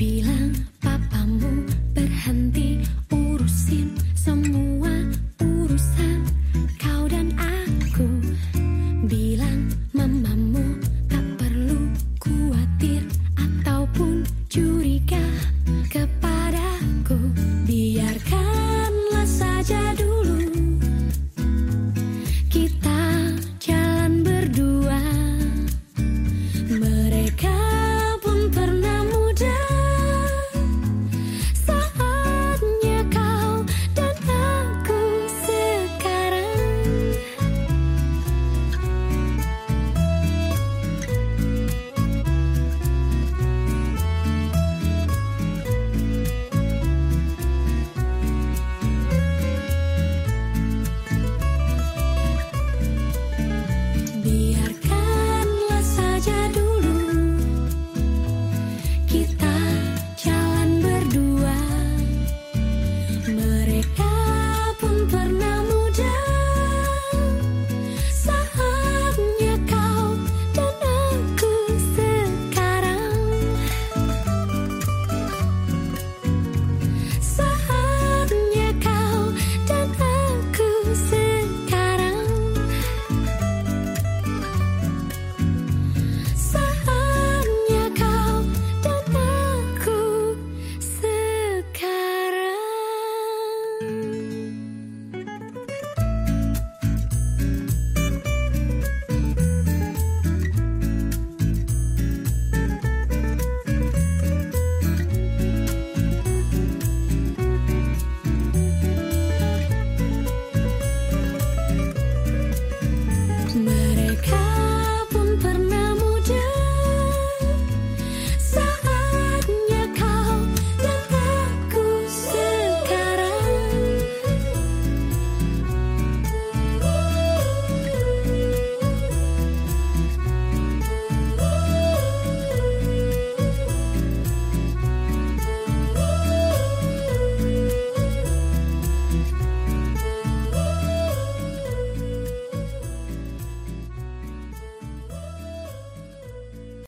be like